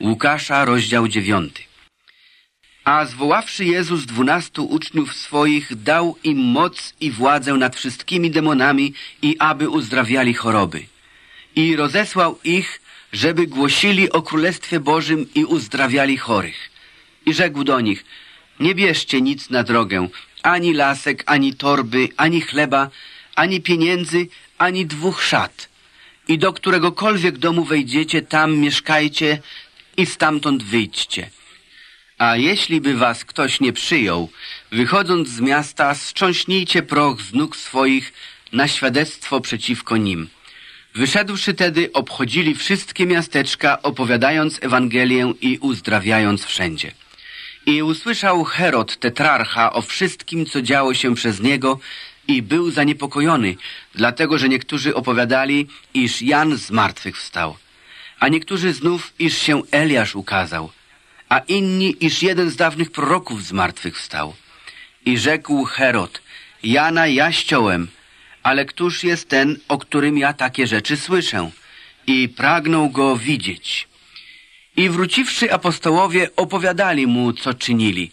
Łukasza, rozdział dziewiąty. A zwoławszy Jezus dwunastu uczniów swoich, dał im moc i władzę nad wszystkimi demonami i aby uzdrawiali choroby. I rozesłał ich, żeby głosili o Królestwie Bożym i uzdrawiali chorych. I rzekł do nich, nie bierzcie nic na drogę, ani lasek, ani torby, ani chleba, ani pieniędzy, ani dwóch szat. I do któregokolwiek domu wejdziecie, tam mieszkajcie i stamtąd wyjdźcie. A jeśli by was ktoś nie przyjął, wychodząc z miasta, strząśnijcie proch z nóg swoich na świadectwo przeciwko nim. Wyszedłszy tedy, obchodzili wszystkie miasteczka, opowiadając Ewangelię i uzdrawiając wszędzie. I usłyszał Herod, tetrarcha, o wszystkim, co działo się przez niego i był zaniepokojony, dlatego, że niektórzy opowiadali, iż Jan z martwych wstał, a niektórzy znów, iż się Eliasz ukazał, a inni, iż jeden z dawnych proroków z martwych wstał. I rzekł Herod, Jana ja ściąłem, ale któż jest ten, o którym ja takie rzeczy słyszę? I pragnął go widzieć. I wróciwszy apostołowie opowiadali mu, co czynili,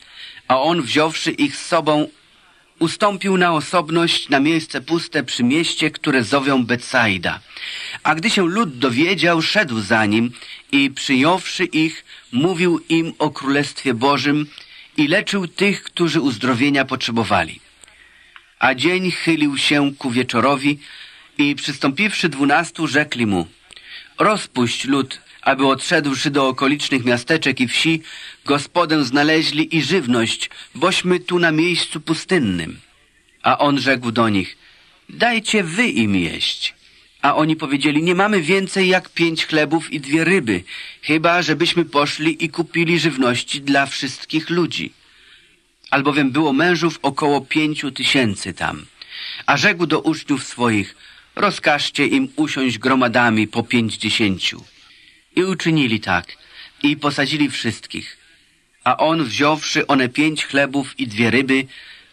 a on wziąwszy ich z sobą, ustąpił na osobność na miejsce puste przy mieście, które zowią Betsaida. A gdy się lud dowiedział, szedł za nim i przyjąwszy ich, mówił im o Królestwie Bożym i leczył tych, którzy uzdrowienia potrzebowali. A dzień chylił się ku wieczorowi i przystąpiwszy dwunastu, rzekli mu, rozpuść lud, aby odszedłszy do okolicznych miasteczek i wsi, gospodę znaleźli i żywność, bośmy tu na miejscu pustynnym. A on rzekł do nich, dajcie wy im jeść. A oni powiedzieli, nie mamy więcej jak pięć chlebów i dwie ryby, chyba żebyśmy poszli i kupili żywności dla wszystkich ludzi. Albowiem było mężów około pięciu tysięcy tam. A rzekł do uczniów swoich, rozkażcie im usiąść gromadami po pięćdziesięciu. I uczynili tak, i posadzili wszystkich. A on, wziąwszy one pięć chlebów i dwie ryby,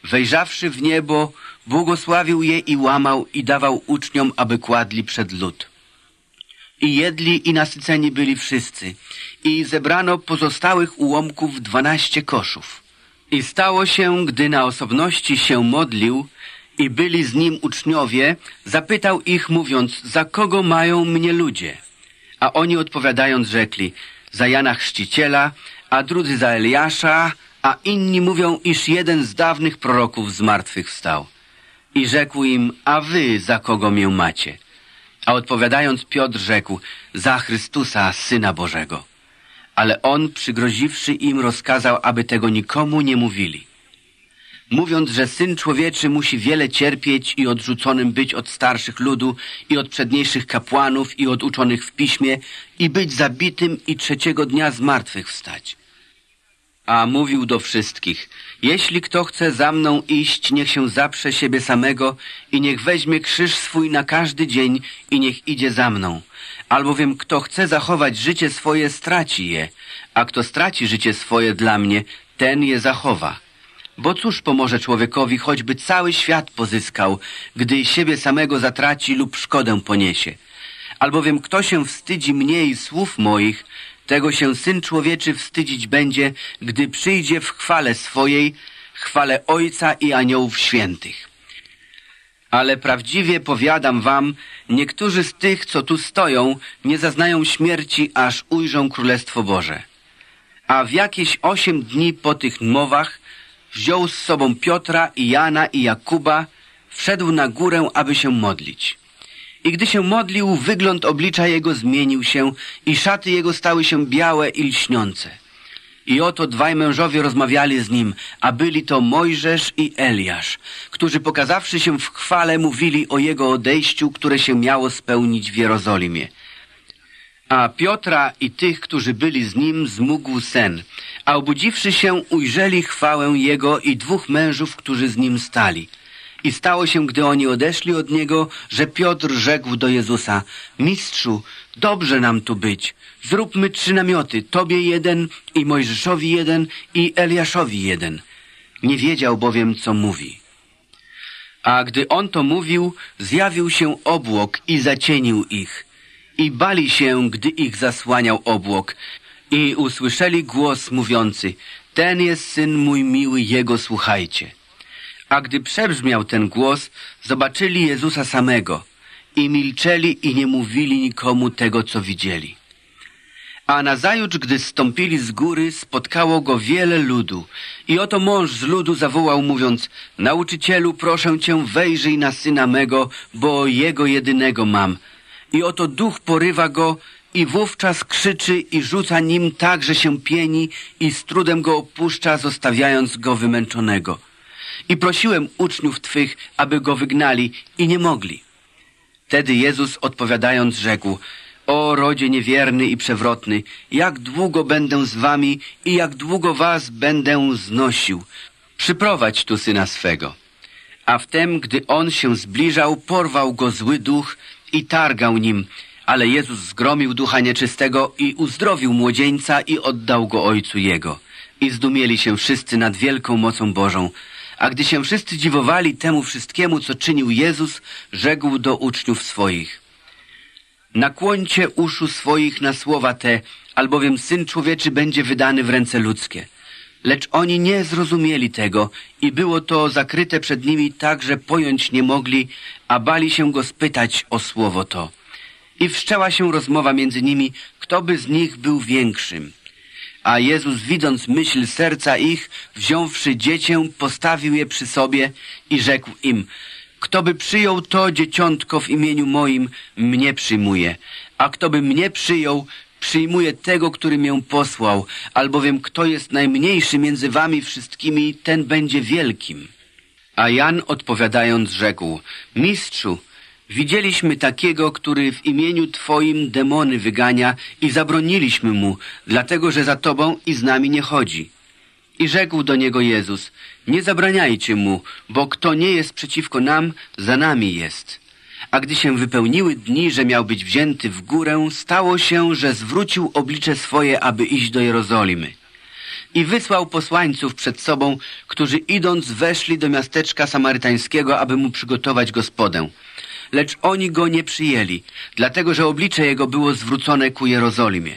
wejrzawszy w niebo, błogosławił je i łamał i dawał uczniom, aby kładli przed lud. I jedli i nasyceni byli wszyscy. I zebrano pozostałych ułomków dwanaście koszów. I stało się, gdy na osobności się modlił i byli z nim uczniowie, zapytał ich, mówiąc, za kogo mają mnie ludzie? A oni odpowiadając rzekli, za Jana Chrzciciela, a drudzy za Eliasza, a inni mówią, iż jeden z dawnych proroków z martwych wstał. I rzekł im, a wy za kogo mię macie? A odpowiadając Piotr rzekł, za Chrystusa, Syna Bożego. Ale on, przygroziwszy im, rozkazał, aby tego nikomu nie mówili mówiąc, że Syn Człowieczy musi wiele cierpieć i odrzuconym być od starszych ludu i od przedniejszych kapłanów i od uczonych w piśmie i być zabitym i trzeciego dnia z martwych wstać. A mówił do wszystkich, jeśli kto chce za mną iść, niech się zaprze siebie samego i niech weźmie krzyż swój na każdy dzień i niech idzie za mną. Albowiem kto chce zachować życie swoje, straci je, a kto straci życie swoje dla mnie, ten je zachowa. Bo cóż pomoże człowiekowi, choćby cały świat pozyskał, gdy siebie samego zatraci lub szkodę poniesie? Albowiem kto się wstydzi mnie i słów moich, tego się Syn Człowieczy wstydzić będzie, gdy przyjdzie w chwale swojej, chwale Ojca i aniołów świętych. Ale prawdziwie powiadam wam, niektórzy z tych, co tu stoją, nie zaznają śmierci, aż ujrzą Królestwo Boże. A w jakieś osiem dni po tych mowach wziął z sobą Piotra i Jana i Jakuba, wszedł na górę, aby się modlić. I gdy się modlił, wygląd oblicza jego zmienił się i szaty jego stały się białe i lśniące. I oto dwaj mężowie rozmawiali z nim, a byli to Mojżesz i Eliasz, którzy pokazawszy się w chwale mówili o jego odejściu, które się miało spełnić w Jerozolimie. A Piotra i tych, którzy byli z nim, zmógł sen, a obudziwszy się, ujrzeli chwałę jego i dwóch mężów, którzy z nim stali. I stało się, gdy oni odeszli od niego, że Piotr rzekł do Jezusa, Mistrzu, dobrze nam tu być. Zróbmy trzy namioty, Tobie jeden i Mojżeszowi jeden i Eliaszowi jeden. Nie wiedział bowiem, co mówi. A gdy on to mówił, zjawił się obłok i zacienił ich. I bali się, gdy ich zasłaniał obłok I usłyszeli głos mówiący, ten jest syn mój miły, jego słuchajcie. A gdy przebrzmiał ten głos, zobaczyli Jezusa samego i milczeli i nie mówili nikomu tego, co widzieli. A nazajutrz, gdy stąpili z góry, spotkało go wiele ludu. I oto mąż z ludu zawołał, mówiąc, Nauczycielu, proszę cię, wejrzyj na syna mego, bo jego jedynego mam. I oto duch porywa go i wówczas krzyczy i rzuca nim tak, że się pieni i z trudem go opuszcza, zostawiając go wymęczonego. I prosiłem uczniów Twych, aby go wygnali i nie mogli. Wtedy Jezus odpowiadając rzekł, o rodzie niewierny i przewrotny, jak długo będę z wami i jak długo was będę znosił. Przyprowadź tu syna swego. A wtem, gdy on się zbliżał, porwał go zły duch i targał nim. Ale Jezus zgromił ducha nieczystego i uzdrowił młodzieńca i oddał go ojcu jego. I zdumieli się wszyscy nad wielką mocą Bożą. A gdy się wszyscy dziwowali temu wszystkiemu, co czynił Jezus, rzekł do uczniów swoich. Nakłońcie uszu swoich na słowa te, albowiem Syn Człowieczy będzie wydany w ręce ludzkie. Lecz oni nie zrozumieli tego i było to zakryte przed nimi tak, że pojąć nie mogli, a bali się go spytać o słowo to. I wszczęła się rozmowa między nimi, kto by z nich był większym. A Jezus, widząc myśl serca ich, wziąwszy dziecię, postawił je przy sobie i rzekł im, kto by przyjął to dzieciątko w imieniu moim, mnie przyjmuje. A kto by mnie przyjął, przyjmuje tego, który mię posłał, albowiem kto jest najmniejszy między wami wszystkimi, ten będzie wielkim. A Jan odpowiadając rzekł, Mistrzu, widzieliśmy takiego, który w imieniu Twoim demony wygania i zabroniliśmy mu, dlatego że za Tobą i z nami nie chodzi. I rzekł do niego Jezus, nie zabraniajcie mu, bo kto nie jest przeciwko nam, za nami jest. A gdy się wypełniły dni, że miał być wzięty w górę, stało się, że zwrócił oblicze swoje, aby iść do Jerozolimy. I wysłał posłańców przed sobą, którzy idąc weszli do miasteczka samarytańskiego, aby mu przygotować gospodę. Lecz oni go nie przyjęli, dlatego że oblicze jego było zwrócone ku Jerozolimie.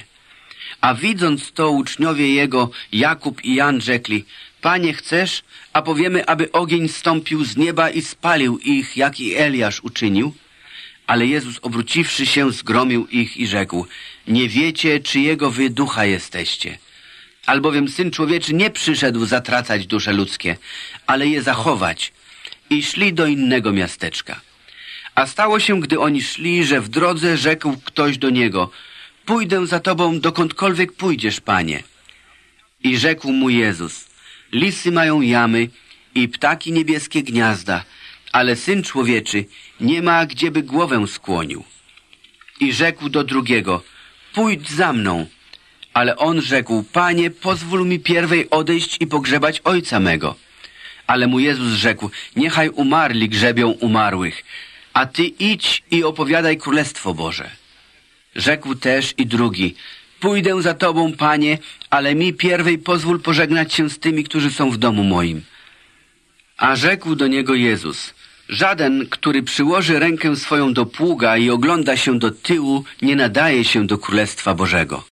A widząc to uczniowie jego, Jakub i Jan rzekli, Panie chcesz, a powiemy, aby ogień stąpił z nieba i spalił ich, jak i Eliasz uczynił? Ale Jezus obróciwszy się, zgromił ich i rzekł, nie wiecie, czyjego wy ducha jesteście. Albowiem Syn Człowieczy nie przyszedł zatracać dusze ludzkie, ale je zachować. I szli do innego miasteczka. A stało się, gdy oni szli, że w drodze rzekł ktoś do niego, pójdę za tobą dokądkolwiek pójdziesz, Panie. I rzekł mu Jezus, lisy mają jamy i ptaki niebieskie gniazda, ale Syn Człowieczy nie ma, gdzieby głowę skłonił. I rzekł do drugiego, pójdź za mną. Ale on rzekł, Panie, pozwól mi pierwej odejść i pogrzebać ojca mego. Ale mu Jezus rzekł, niechaj umarli grzebią umarłych, a ty idź i opowiadaj Królestwo Boże. Rzekł też i drugi, pójdę za tobą, panie, ale mi pierwej pozwól pożegnać się z tymi, którzy są w domu moim. A rzekł do niego Jezus, żaden, który przyłoży rękę swoją do pługa i ogląda się do tyłu, nie nadaje się do Królestwa Bożego.